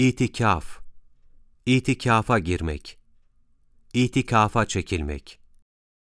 İtikaf. İtikafa girmek. İtikafa çekilmek.